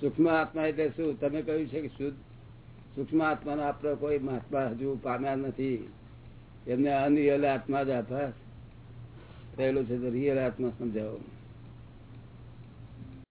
સૂક્ષ્મ આત્મા એટલે શું? તમે કહ્યું છે કે શુદ્ધ સૂક્ષ્મ આત્માનો આપણો કોઈ મહાત્મા હજુ પામ્યા નથી. એમને અનરિયલ આત્મા જ આભાસ થયેલો છે તો રિયલ આત્મા સમજાવો.